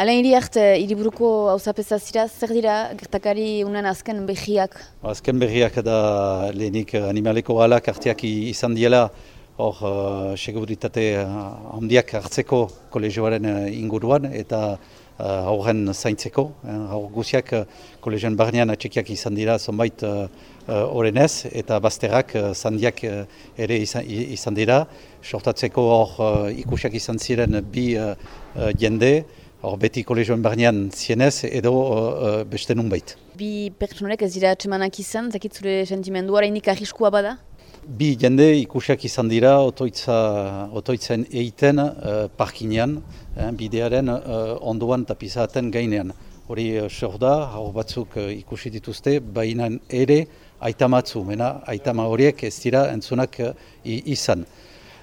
Alain Iriart, hiriburuko hauzapeza zira, zer dira gertakari unen azken behiak? Azken behiak da lehenik animaleko galak arteak izan diela hor uh, seguritate handiak hartzeko kolegioaren inguruan eta uh, zaintzeko. Hor guziak uh, kolegioan barnean atxekiak izan dira zonbait horrenez uh, eta bazterrak uh, zandiak uh, ere izan, izan dira. Sortatzeko hor ikusiak izan ziren bi jende, Hor beti kolegioen barnean zienez edo uh, beste nun bait. Bi pertsonek ez dira txemanak izan, zakit zure sentimendu harainik ahiskua bada? Bi jende ikusiak izan dira otoitza, otoitzen eiten uh, parkinean, eh, bidearen uh, onduan tapizaten gainean. Hori uh, sor da, hau batzuk uh, ikusi dituzte, baina ere aitamatzu, mena aitama horiek ez dira entzunak uh, izan.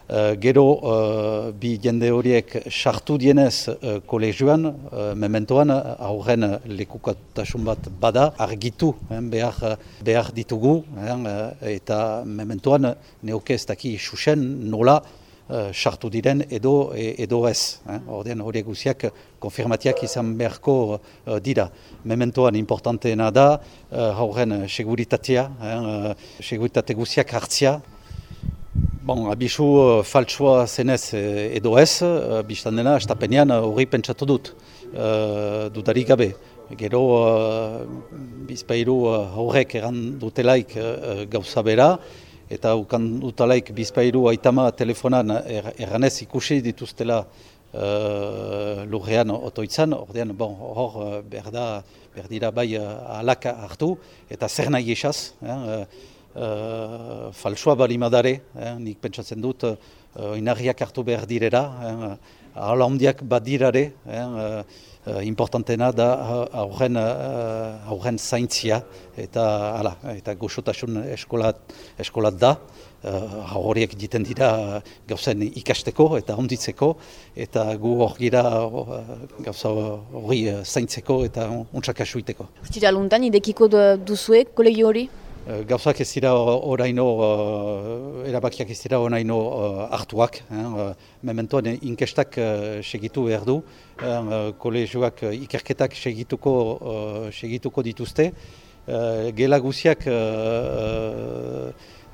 Uh, gero uh, bi jende horiek sartu dienez uh, kolegioan, uh, mementoan aurren lekukatasun bat bada, argitu behar, behar ditugu, eta mementoan neoke ez daki susen nola sartu diren edo edo ez. Orden horiek guziak konfirmatiak izan beharko dira. Mementoan importanteena da, aurren seguritatea, uh, seguritate guziak hartzia, Bon, abisu uh, faltsua zenez eh, edo ez, uh, biztan dena, estapenean uh, hori pentsatu dut, uh, dudarik gabe. Gero, uh, bizpairu uh, horrek eran dutelaik uh, gauza bera, eta ukan dutelaik bizpairu aitama telefonan er, eranez ikusi dituztela uh, lurrean otoitzan, ordean, bon, hor uh, berda, berdira bai uh, alaka hartu, eta zer nahi esaz, eh, uh, falsua balimadare, eh, nik pentsatzen dut, uh, inarriak hartu behar direra, eh, ala hondiak badirare, eh, uh, importantena da aurren, uh, aurren zaintzia, eta, ala, eta goxotasun eskolat, eskolat da, uh, horiek diten dira gauzen ikasteko eta onditzeko, eta gu hor gira uh, gauza hori zaintzeko eta untsak asuiteko. Zira luntan, idekiko duzue kolegi hori? Eh, gauzak ez dira oraino, uh, erabakiak ez dira oraino uh, hartuak. Eh, mementoan inkestak segitu behar du, uh, kolegioak ikerketak segituko, segituko dituzte. Gela guziak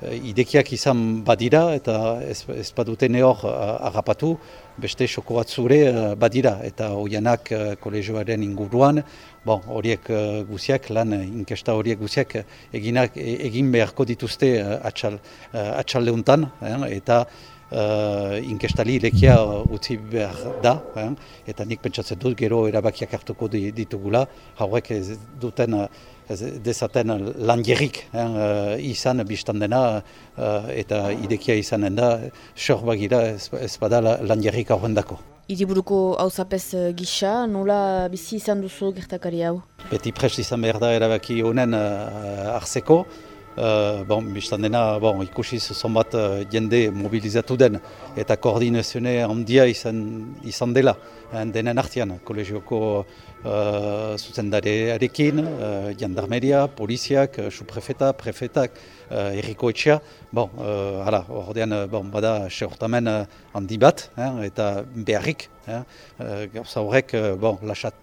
idekiak izan badira eta ez, ez badute neor harrapatu, beste soko bat zure badira. Eta hoianak kolegioaren inguruan, bon, horiek guziak, lan inkesta horiek guziak eginak, egin beharko dituzte atxal, atxaldeuntan eta uh, inkestali lekia utzi behar da, eta nik pentsatzen dut gero erabakiak hartuko ditugula, hauek ez duten ez dezaten landierik uh, izan biztan dena uh, eta idekia izanen da, sor bagira ez, ez bada landierik horrendako. Iriburuko hau zapez gisa, nola bizi izan duzu gertakari hau? Beti prest izan behar da erabaki honen uh, arzeko, Uh, bon, Bistan dena, bon, ikusiz zonbat uh, jende mobilizatu den eta koordinazione handia izan, izan dela uh, denen artian, kolegioko uh, zuzendarearekin, uh, jandarmeria, poliziak, uh, suprefeta, prefetak, uh, erriko etxea. Bon, uh, hala, ordean, bon, bada seortamen uh, handi bat eta beharrik. Uh, gauza horrek, uh, bon, lasat,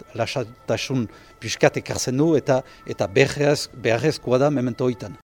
piskat ekartzen du eta, eta beharrezkoa da memento